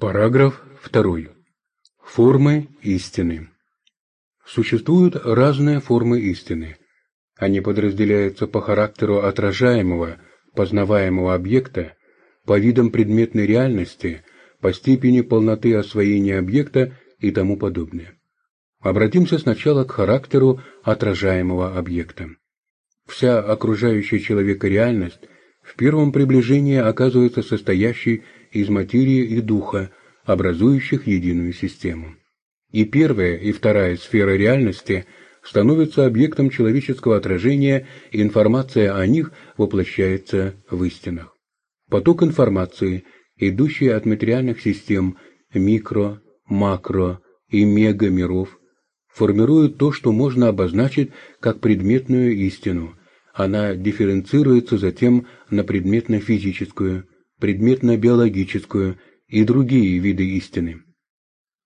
Параграф 2. Формы истины. Существуют разные формы истины. Они подразделяются по характеру отражаемого, познаваемого объекта, по видам предметной реальности, по степени полноты освоения объекта и тому подобное. Обратимся сначала к характеру отражаемого объекта. Вся окружающая человека реальность в первом приближении оказывается состоящей из материи и духа, образующих единую систему. И первая, и вторая сфера реальности становятся объектом человеческого отражения, и информация о них воплощается в истинах. Поток информации, идущий от материальных систем микро, макро и мегамиров, формирует то, что можно обозначить как предметную истину. Она дифференцируется затем на предметно-физическую, предметно-биологическую и другие виды истины.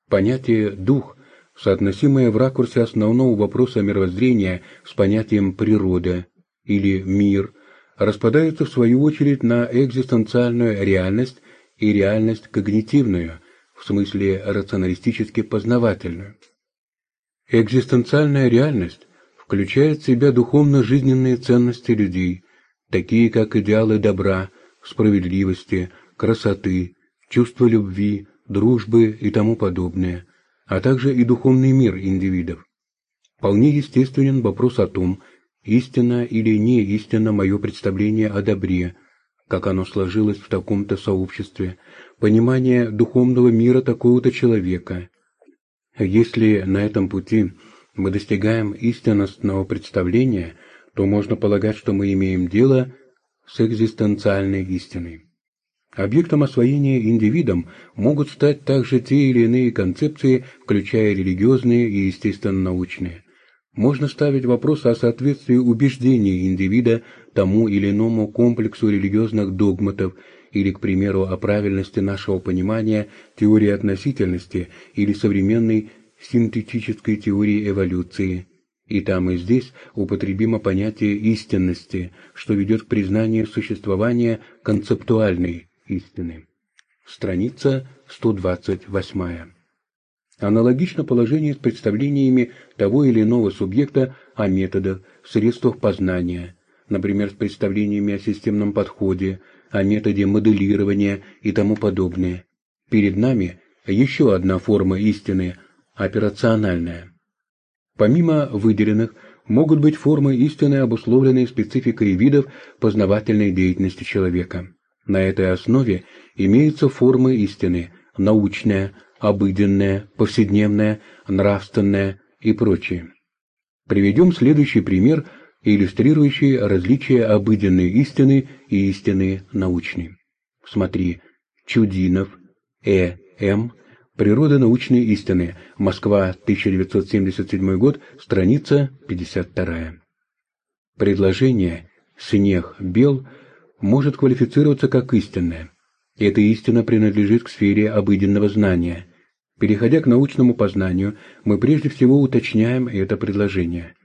Понятие «дух», соотносимое в ракурсе основного вопроса мировоззрения с понятием «природа» или «мир», распадается в свою очередь на экзистенциальную реальность и реальность когнитивную, в смысле рационалистически познавательную. Экзистенциальная реальность включает в себя духовно-жизненные ценности людей, такие как идеалы добра, справедливости, красоты, чувства любви, дружбы и тому подобное, а также и духовный мир индивидов. Вполне естественен вопрос о том, истинно или не истинно мое представление о добре, как оно сложилось в таком-то сообществе, понимание духовного мира такого-то человека. Если на этом пути мы достигаем истинностного представления, то можно полагать, что мы имеем дело с экзистенциальной истиной. Объектом освоения индивидом могут стать также те или иные концепции, включая религиозные и естественно-научные. Можно ставить вопрос о соответствии убеждений индивида тому или иному комплексу религиозных догматов или, к примеру, о правильности нашего понимания теории относительности или современной синтетической теории эволюции. И там и здесь употребимо понятие истинности, что ведет к признанию существования концептуальной истины. Страница 128. Аналогично положение с представлениями того или иного субъекта о методах, средствах познания, например, с представлениями о системном подходе, о методе моделирования и тому подобное. Перед нами еще одна форма истины – операциональная. Помимо выделенных, могут быть формы истины, обусловленные спецификой видов познавательной деятельности человека. На этой основе имеются формы истины – научная, обыденная, повседневная, нравственная и прочие. Приведем следующий пример, иллюстрирующий различия обыденной истины и истины научной. Смотри, Чудинов, Э. М. Природа научной истины. Москва, 1977 год, страница 52. Предложение «снег бел» может квалифицироваться как истинное. Эта истина принадлежит к сфере обыденного знания. Переходя к научному познанию, мы прежде всего уточняем это предложение.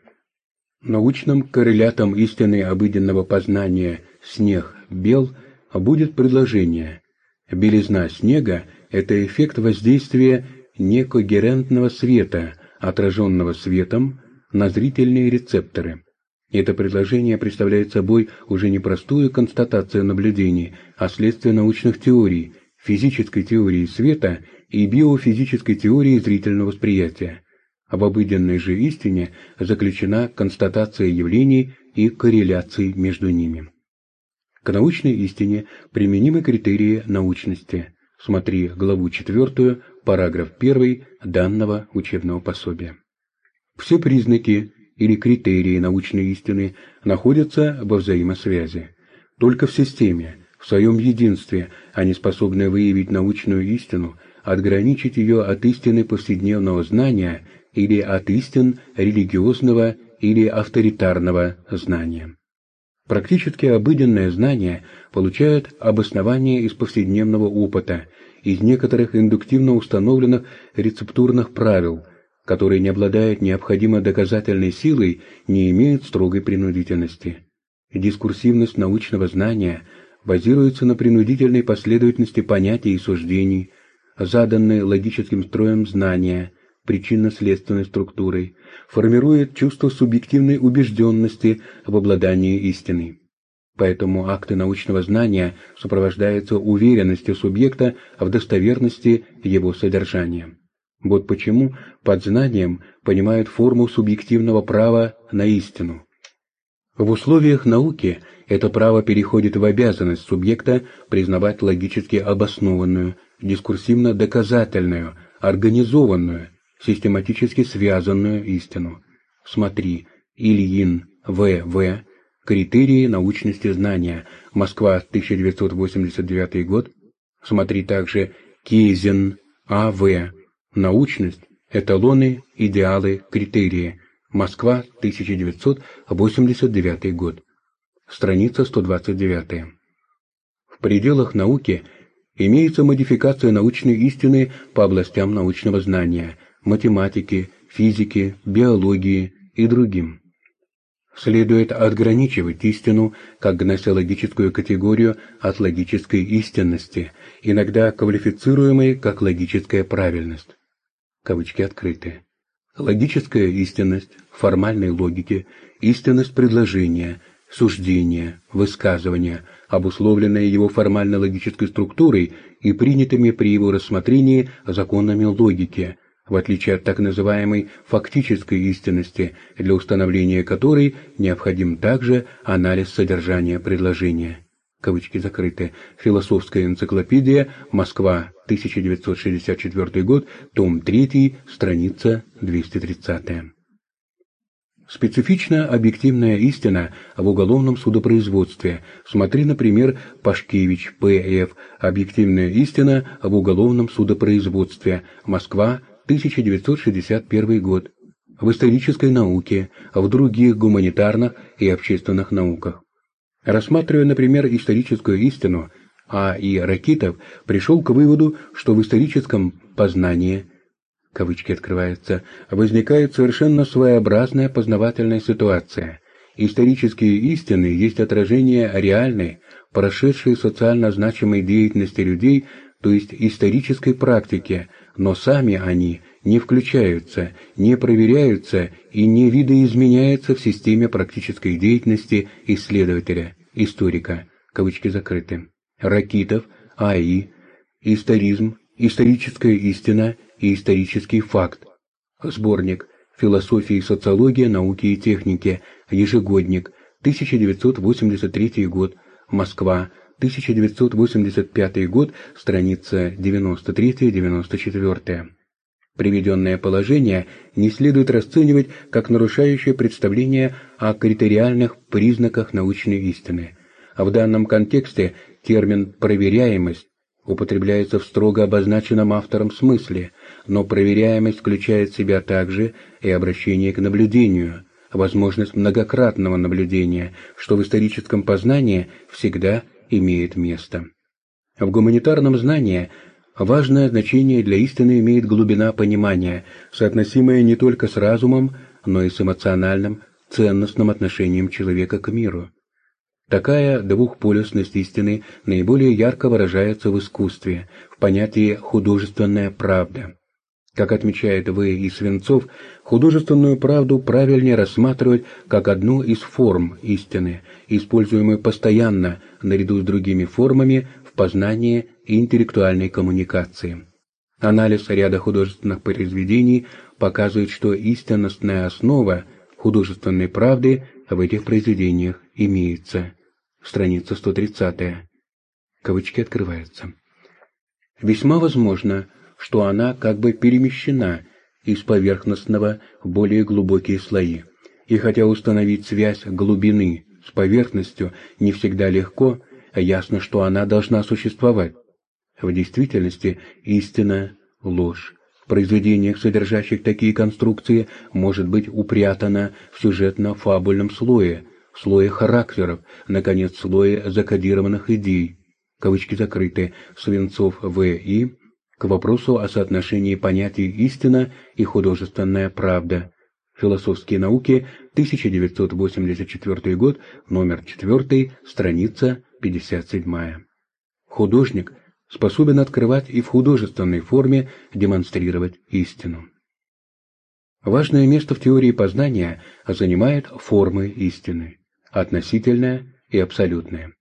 Научным коррелятом истины обыденного познания «снег бел» будет предложение «белизна снега – это эффект воздействия некогерентного света, отраженного светом, на зрительные рецепторы». Это предложение представляет собой уже не простую констатацию наблюдений, а следствие научных теорий, физической теории света и биофизической теории зрительного восприятия. Об обыденной же истине заключена констатация явлений и корреляций между ними. К научной истине применимы критерии научности. Смотри главу 4, параграф 1 данного учебного пособия. Все признаки или критерии научной истины находятся во взаимосвязи. Только в системе, в своем единстве, они способны выявить научную истину, отграничить ее от истины повседневного знания или от истин религиозного или авторитарного знания. Практически обыденное знание получает обоснование из повседневного опыта, из некоторых индуктивно установленных рецептурных правил, которые не обладают необходимой доказательной силой, не имеют строгой принудительности. Дискурсивность научного знания базируется на принудительной последовательности понятий и суждений, заданные логическим строем знания, причинно-следственной структурой, формирует чувство субъективной убежденности в обладании истиной. Поэтому акты научного знания сопровождаются уверенностью субъекта в достоверности его содержания. Вот почему под знанием понимают форму субъективного права на истину. В условиях науки это право переходит в обязанность субъекта признавать логически обоснованную, дискурсивно-доказательную, организованную, систематически связанную истину. Смотри, Ильин, В.В., Критерии научности знания. Москва, 1989 год. Смотри также Кейзен, А.В. Научность. Эталоны, идеалы, критерии. Москва, 1989 год. Страница 129. В пределах науки имеется модификация научной истины по областям научного знания, математики, физики, биологии и другим. Следует отграничивать истину как гносеологическую категорию от логической истинности, иногда квалифицируемой как логическая правильность. Кавычки открыты. Логическая истинность формальной логики, истинность предложения, суждения, высказывания, обусловленная его формально-логической структурой и принятыми при его рассмотрении законами логики – в отличие от так называемой фактической истинности, для установления которой необходим также анализ содержания предложения. Кавычки закрыты. Философская энциклопедия. Москва. 1964 год. Том 3. Страница 230. Специфична объективная истина в уголовном судопроизводстве. Смотри, например, Пашкевич, П.Ф. Объективная истина в уголовном судопроизводстве. Москва, 1961 год, в исторической науке, в других гуманитарных и общественных науках. Рассматривая, например, историческую истину, А. И. Ракитов пришел к выводу, что в историческом познании кавычки открываются, возникает совершенно своеобразная познавательная ситуация. Исторические истины есть отражение реальной, прошедшей социально значимой деятельности людей, то есть исторической практики, но сами они не включаются, не проверяются и не видоизменяются в системе практической деятельности исследователя, историка, кавычки закрыты. Ракитов, АИ, историзм, историческая истина и исторический факт. Сборник «Философия и социология науки и техники», ежегодник, 1983 год, Москва, 1985 год, страница 93-94. Приведенное положение не следует расценивать как нарушающее представление о критериальных признаках научной истины. А в данном контексте термин «проверяемость» употребляется в строго обозначенном автором смысле, но проверяемость включает в себя также и обращение к наблюдению, возможность многократного наблюдения, что в историческом познании всегда – имеет место. В гуманитарном знании важное значение для истины имеет глубина понимания, соотносимая не только с разумом, но и с эмоциональным, ценностным отношением человека к миру. Такая двухполюсность истины наиболее ярко выражается в искусстве, в понятии «художественная правда». Как отмечает В. И. Свинцов, художественную правду правильнее рассматривать как одну из форм истины, используемую постоянно наряду с другими формами в познании и интеллектуальной коммуникации. Анализ ряда художественных произведений показывает, что истинностная основа художественной правды в этих произведениях имеется. Страница 130. Кавычки открываются. Весьма возможно, что она как бы перемещена из поверхностного в более глубокие слои. И хотя установить связь глубины с поверхностью не всегда легко, ясно, что она должна существовать. В действительности истина – ложь. В произведениях, содержащих такие конструкции, может быть упрятана в сюжетно-фабульном слое, слое характеров, наконец, слое закодированных идей. Кавычки закрыты. Свинцов В.И к вопросу о соотношении понятий «истина» и «художественная правда». Философские науки, 1984 год, номер 4, страница 57. Художник способен открывать и в художественной форме демонстрировать истину. Важное место в теории познания занимает формы истины, относительная и абсолютная.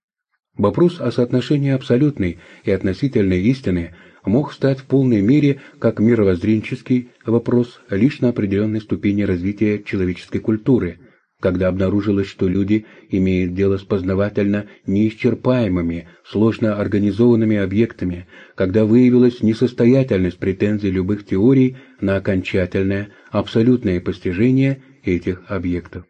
Вопрос о соотношении абсолютной и относительной истины мог стать в полной мере как мировоззренческий вопрос лишь на определенной ступени развития человеческой культуры, когда обнаружилось, что люди имеют дело с познавательно неисчерпаемыми, сложно организованными объектами, когда выявилась несостоятельность претензий любых теорий на окончательное, абсолютное постижение этих объектов.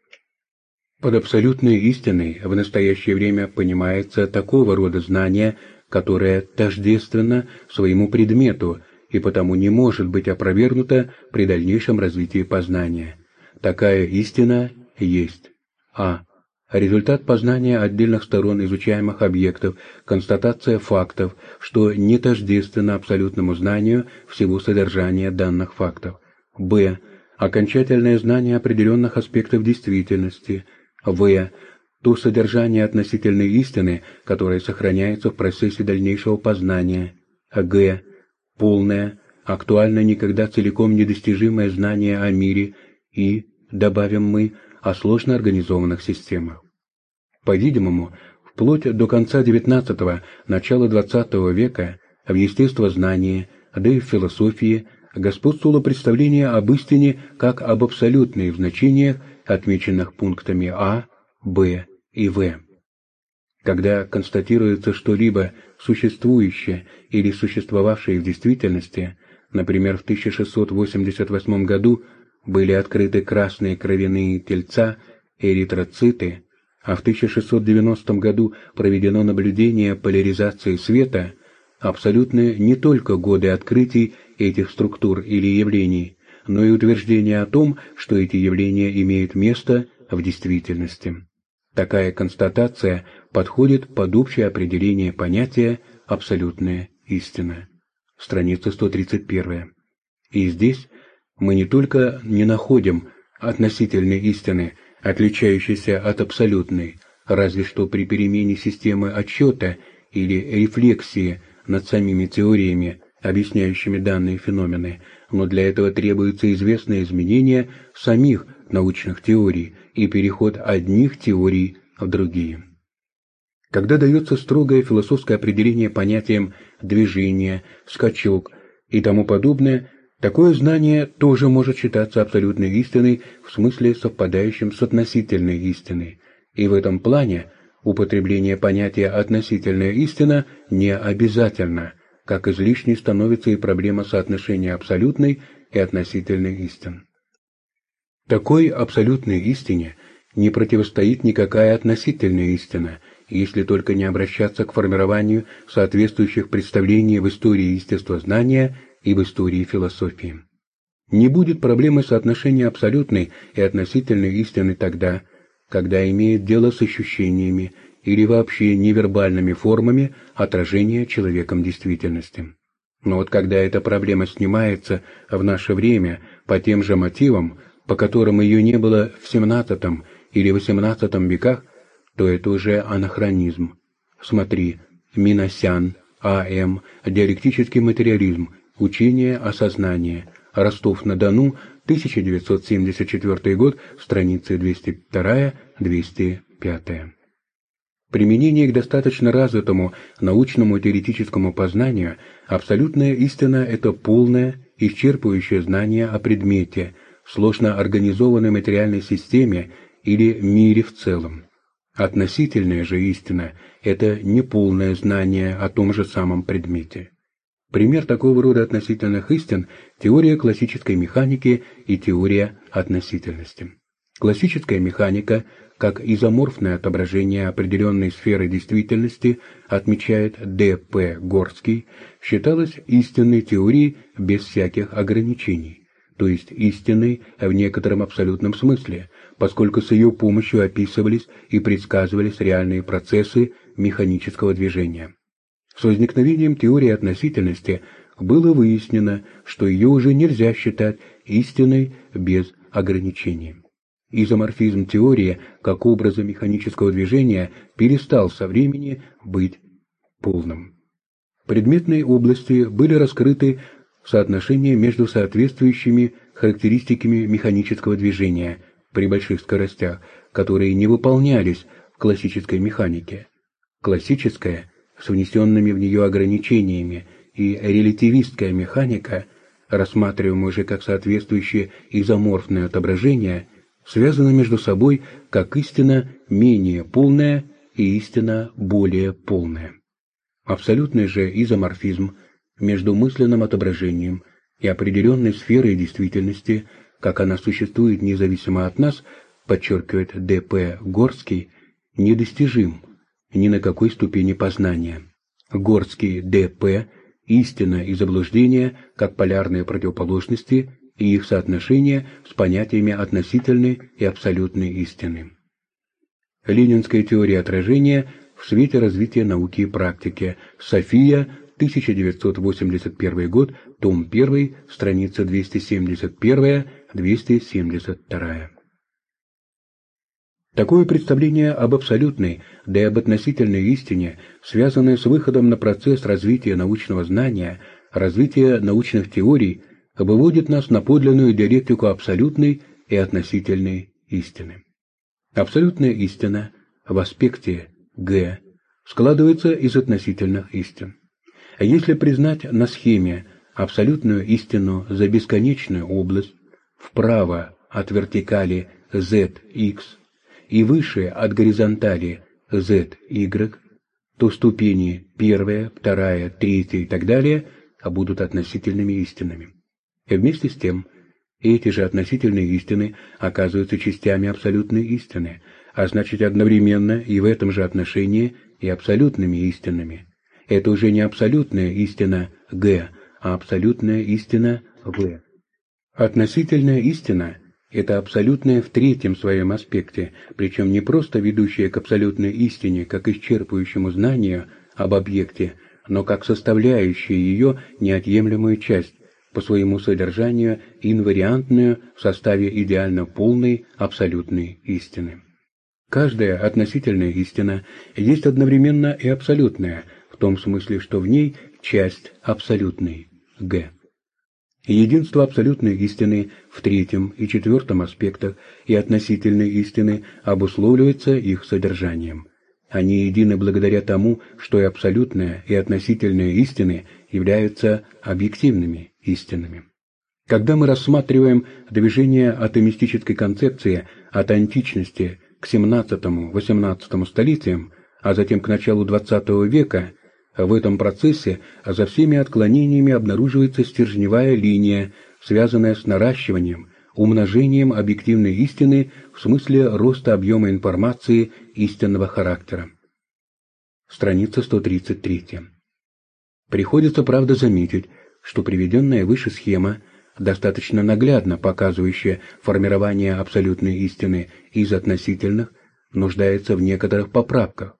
Под абсолютной истиной в настоящее время понимается такого рода знание, которое тождественно своему предмету и потому не может быть опровергнуто при дальнейшем развитии познания. Такая истина есть а. Результат познания отдельных сторон изучаемых объектов, констатация фактов, что не тождественно абсолютному знанию всего содержания данных фактов. б. Окончательное знание определенных аспектов действительности – в. То содержание относительной истины, которое сохраняется в процессе дальнейшего познания. Г. Полное, актуально никогда целиком недостижимое знание о мире и, добавим мы, о сложно организованных системах. По-видимому, вплоть до конца XIX – начала XX века в естествознании, да и в философии господствовало представление об истине как об абсолютной в значениях отмеченных пунктами А, Б и В. Когда констатируется что-либо существующее или существовавшее в действительности, например, в 1688 году были открыты красные кровяные тельца, эритроциты, а в 1690 году проведено наблюдение поляризации света, абсолютно не только годы открытий этих структур или явлений, но и утверждение о том, что эти явления имеют место в действительности. Такая констатация подходит под общее определение понятия «абсолютная истина». Страница 131. И здесь мы не только не находим относительной истины, отличающейся от абсолютной, разве что при перемене системы отсчета или рефлексии над самими теориями, объясняющими данные феномены, но для этого требуется известное изменение самих научных теорий и переход одних теорий в другие. Когда дается строгое философское определение понятиям «движение», «скачок» и тому подобное, такое знание тоже может считаться абсолютной истиной в смысле совпадающим с относительной истиной, и в этом плане употребление понятия «относительная истина» не обязательно – как излишней становится и проблема соотношения абсолютной и относительной истин. Такой абсолютной истине не противостоит никакая относительная истина, если только не обращаться к формированию соответствующих представлений в истории естествознания и в истории философии. Не будет проблемы соотношения абсолютной и относительной истины тогда, когда имеет дело с ощущениями, или вообще невербальными формами отражения человеком действительности. Но вот когда эта проблема снимается в наше время по тем же мотивам, по которым ее не было в XVII или XVIII веках, то это уже анахронизм. Смотри, Миносян, А.М., диалектический материализм, учение о сознании, Ростов-на-Дону, 1974 год, страницы 202-205. Применение к достаточно развитому научному теоретическому познанию абсолютная истина – это полное, исчерпывающее знание о предмете, сложно организованной материальной системе или мире в целом. Относительная же истина – это неполное знание о том же самом предмете. Пример такого рода относительных истин – теория классической механики и теория относительности. Классическая механика как изоморфное отображение определенной сферы действительности, отмечает Д. П. Горский, считалось истинной теорией без всяких ограничений, то есть истинной в некотором абсолютном смысле, поскольку с ее помощью описывались и предсказывались реальные процессы механического движения. С возникновением теории относительности было выяснено, что ее уже нельзя считать истиной без ограничений. Изоморфизм теории как образа механического движения перестал со времени быть полным. предметной области были раскрыты соотношения между соответствующими характеристиками механического движения при больших скоростях, которые не выполнялись в классической механике. Классическая, с внесенными в нее ограничениями, и релятивистская механика, рассматриваемая уже как соответствующие изоморфные отображения, связаны между собой как истина менее полная и истина более полная. Абсолютный же изоморфизм между мысленным отображением и определенной сферой действительности, как она существует независимо от нас, подчеркивает Д.П. Горский, недостижим ни на какой ступени познания. Горский Д.П. Истина и заблуждение как полярные противоположности и их соотношение с понятиями относительной и абсолютной истины. Ленинская теория отражения в свете развития науки и практики. София, 1981 год, том 1, страница 271-272. Такое представление об абсолютной, да и об относительной истине, связанное с выходом на процесс развития научного знания, развития научных теорий, выводит нас на подлинную диалектику абсолютной и относительной истины. Абсолютная истина в аспекте Г складывается из относительных истин. А если признать на схеме абсолютную истину за бесконечную область, вправо от вертикали ZX и выше от горизонтали ZY, то ступени первая, вторая, третья и так далее будут относительными истинами. И вместе с тем, эти же относительные истины оказываются частями абсолютной истины, а значит одновременно и в этом же отношении и абсолютными истинами. Это уже не абсолютная истина Г, а абсолютная истина В. Относительная истина – это абсолютная в третьем своем аспекте, причем не просто ведущая к абсолютной истине, как исчерпывающему знанию об объекте, но как составляющая ее неотъемлемую часть, по своему содержанию инвариантную в составе идеально полной абсолютной истины. Каждая относительная истина есть одновременно и абсолютная, в том смысле, что в ней часть абсолютной, Г. Единство абсолютной истины в третьем и четвертом аспектах и относительной истины обусловливается их содержанием. Они едины благодаря тому, что и абсолютная, и относительная истины являются объективными истинами. Когда мы рассматриваем движение атомистической концепции от античности к XVII-XVIII столетиям, а затем к началу XX века, в этом процессе за всеми отклонениями обнаруживается стержневая линия, связанная с наращиванием, умножением объективной истины в смысле роста объема информации истинного характера. Страница 133. Приходится, правда, заметить, что приведенная выше схема достаточно наглядно показывающая формирование абсолютной истины из относительных, нуждается в некоторых поправках.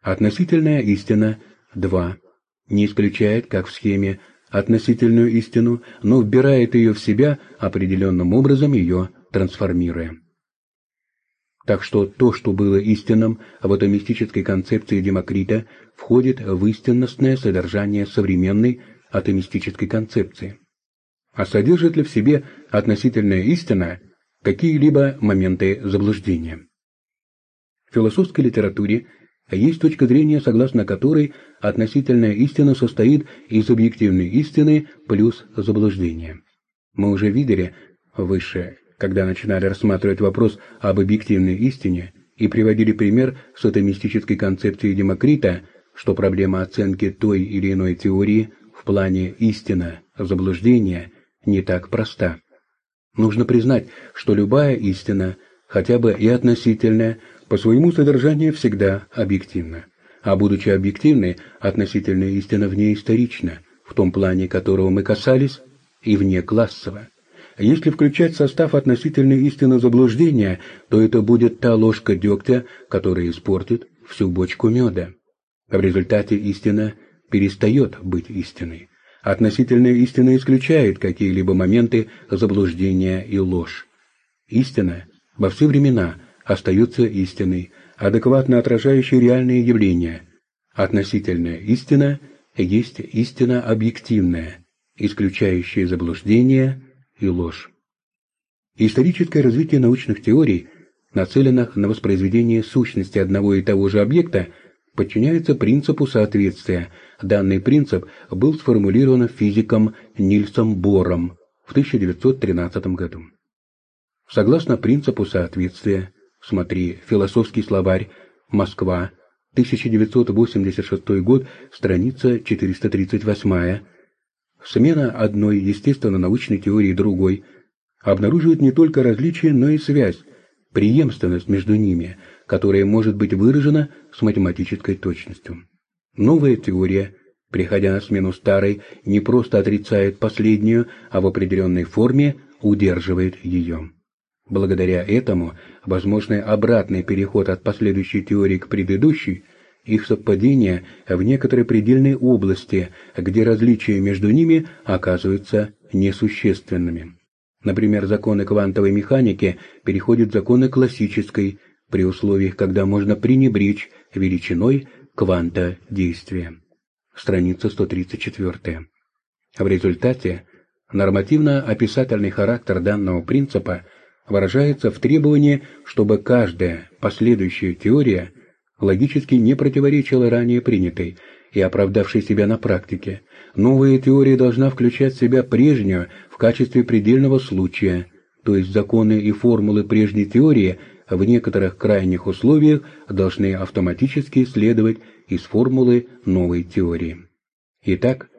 Относительная истина 2 не исключает, как в схеме, относительную истину, но вбирает ее в себя определенным образом, ее трансформируя. Так что то, что было истинным в атомистической концепции Демокрита, входит в истинностное содержание современной атомистической концепции а содержит ли в себе относительная истина какие-либо моменты заблуждения. В философской литературе есть точка зрения, согласно которой относительная истина состоит из объективной истины плюс заблуждения. Мы уже видели выше, когда начинали рассматривать вопрос об объективной истине и приводили пример с атомистической концепцией Демокрита, что проблема оценки той или иной теории в плане истина, заблуждения не так проста. Нужно признать, что любая истина, хотя бы и относительная, по своему содержанию всегда объективна. А будучи объективной, относительная истина вне исторична, в том плане, которого мы касались, и вне классово. Если включать состав относительной истины заблуждения, то это будет та ложка дегтя, которая испортит всю бочку меда. В результате истина перестает быть истиной. Относительная истина исключает какие-либо моменты заблуждения и ложь. Истина во все времена остается истиной, адекватно отражающей реальные явления. Относительная истина есть истина объективная, исключающая заблуждение и ложь. Историческое развитие научных теорий, нацеленных на воспроизведение сущности одного и того же объекта, подчиняется принципу соответствия. Данный принцип был сформулирован физиком Нильсом Бором в 1913 году. Согласно принципу соответствия, смотри «Философский словарь», Москва, 1986 год, страница 438, смена одной естественно-научной теории другой. Обнаруживает не только различия, но и связь, преемственность между ними, которая может быть выражена с математической точностью. Новая теория, приходя на смену старой, не просто отрицает последнюю, а в определенной форме удерживает ее. Благодаря этому возможный обратный переход от последующей теории к предыдущей, их совпадение в некоторой предельной области, где различия между ними оказываются несущественными. Например, законы квантовой механики переходят в законы классической, при условиях, когда можно пренебречь величиной кванта действия. Страница 134. В результате нормативно-описательный характер данного принципа выражается в требовании, чтобы каждая последующая теория логически не противоречила ранее принятой и оправдавшей себя на практике. Новая теория должна включать в себя прежнюю в качестве предельного случая, то есть законы и формулы прежней теории в некоторых крайних условиях должны автоматически следовать из формулы новой теории. Итак,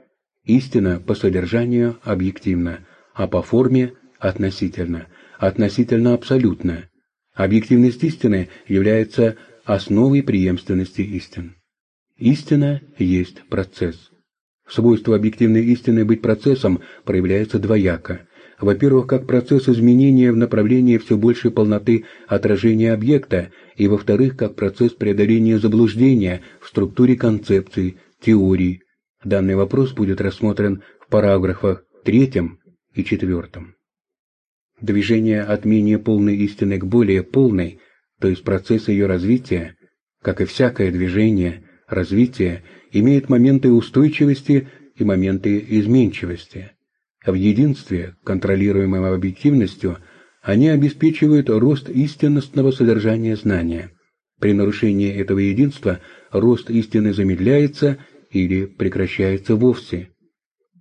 истина по содержанию объективна, а по форме относительно – относительно абсолютно. Объективность истины является основой преемственности истин. Истина есть процесс. Свойство объективной истины быть процессом проявляется двояко. Во-первых, как процесс изменения в направлении все большей полноты отражения объекта, и во-вторых, как процесс преодоления заблуждения в структуре концепций, теорий. Данный вопрос будет рассмотрен в параграфах третьем и четвертом. Движение от менее полной истины к более полной, то есть процесс ее развития, как и всякое движение, развитие, имеет моменты устойчивости и моменты изменчивости. В единстве, контролируемом объективностью, они обеспечивают рост истинностного содержания знания. При нарушении этого единства рост истины замедляется или прекращается вовсе.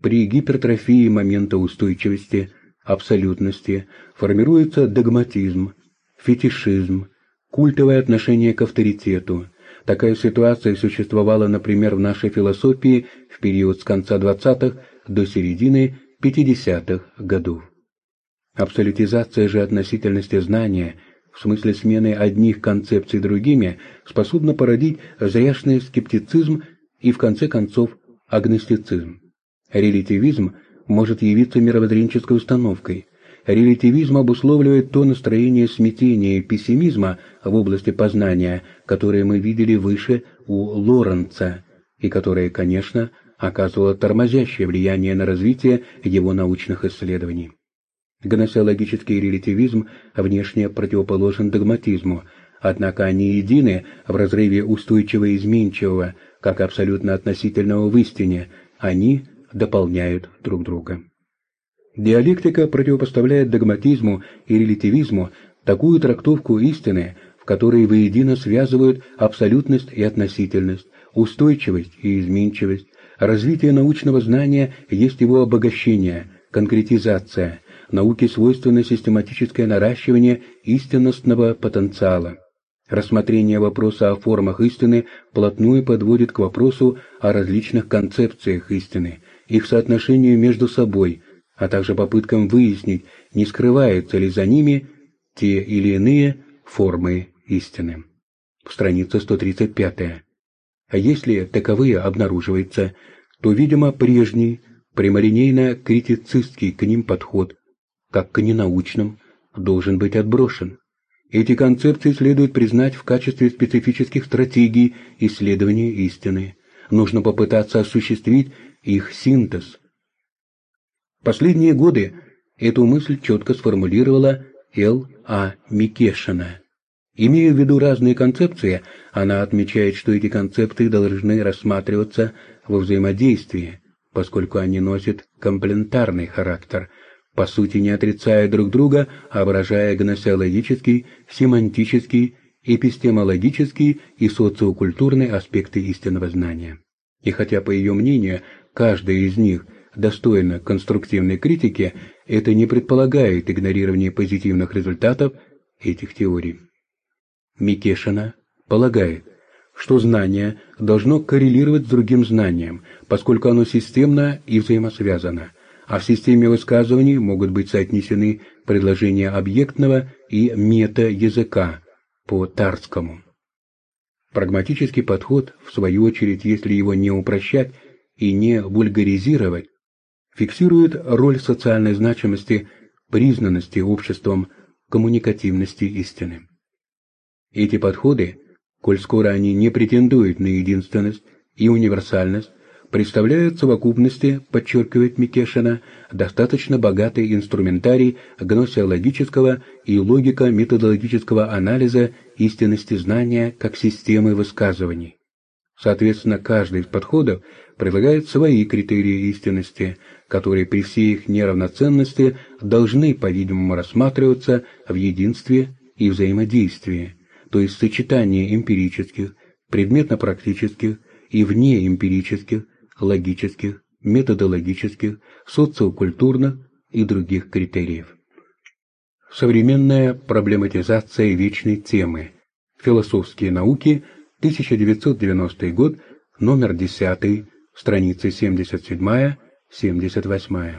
При гипертрофии момента устойчивости – абсолютности формируется догматизм, фетишизм, культовое отношение к авторитету. Такая ситуация существовала, например, в нашей философии в период с конца 20-х до середины 50-х годов. Абсолютизация же относительности знания в смысле смены одних концепций другими способна породить зряшный скептицизм и, в конце концов, агностицизм. Релятивизм может явиться мировоззренческой установкой. Релятивизм обусловливает то настроение смятения и пессимизма в области познания, которое мы видели выше у Лоренца, и которое, конечно, оказывало тормозящее влияние на развитие его научных исследований. Гносеологический релятивизм внешне противоположен догматизму, однако они едины в разрыве устойчиво-изменчивого, как абсолютно относительного в истине, они дополняют друг друга. Диалектика противопоставляет догматизму и релятивизму такую трактовку истины, в которой воедино связывают абсолютность и относительность, устойчивость и изменчивость. Развитие научного знания есть его обогащение, конкретизация. Науке свойственно систематическое наращивание истинностного потенциала. Рассмотрение вопроса о формах истины плотную подводит к вопросу о различных концепциях истины, их соотношению между собой, а также попыткам выяснить, не скрываются ли за ними те или иные формы истины. Страница 135. А если таковые обнаруживаются, то, видимо, прежний, прямолинейно-критицистский к ним подход, как к ненаучным, должен быть отброшен. Эти концепции следует признать в качестве специфических стратегий исследования истины. Нужно попытаться осуществить их синтез. Последние годы эту мысль четко сформулировала Л. А. Микешина. Имея в виду разные концепции, она отмечает, что эти концепции должны рассматриваться во взаимодействии, поскольку они носят комплементарный характер, по сути не отрицая друг друга, а выражая гносеологический, семантический, эпистемологический и социокультурный аспекты истинного знания. И хотя, по ее мнению, каждая из них достойна конструктивной критики, это не предполагает игнорирование позитивных результатов этих теорий. Микешина полагает, что знание должно коррелировать с другим знанием, поскольку оно системно и взаимосвязано, а в системе высказываний могут быть соотнесены предложения объектного и мета-языка по Тарскому. Прагматический подход, в свою очередь, если его не упрощать и не вульгаризировать, фиксирует роль социальной значимости, признанности обществом коммуникативности истины. Эти подходы, коль скоро они не претендуют на единственность и универсальность, представляют в совокупности, подчеркивает Микешина, достаточно богатый инструментарий гносеологического и логико-методологического анализа истинности знания как системы высказываний. Соответственно, каждый из подходов предлагает свои критерии истинности, которые при всей их неравноценности должны, по-видимому, рассматриваться в единстве и взаимодействии то есть сочетание эмпирических, предметно-практических и внеэмпирических, логических, методологических, социокультурных и других критериев. Современная проблематизация вечной темы. Философские науки, 1990 год, номер 10, страницы 77-78.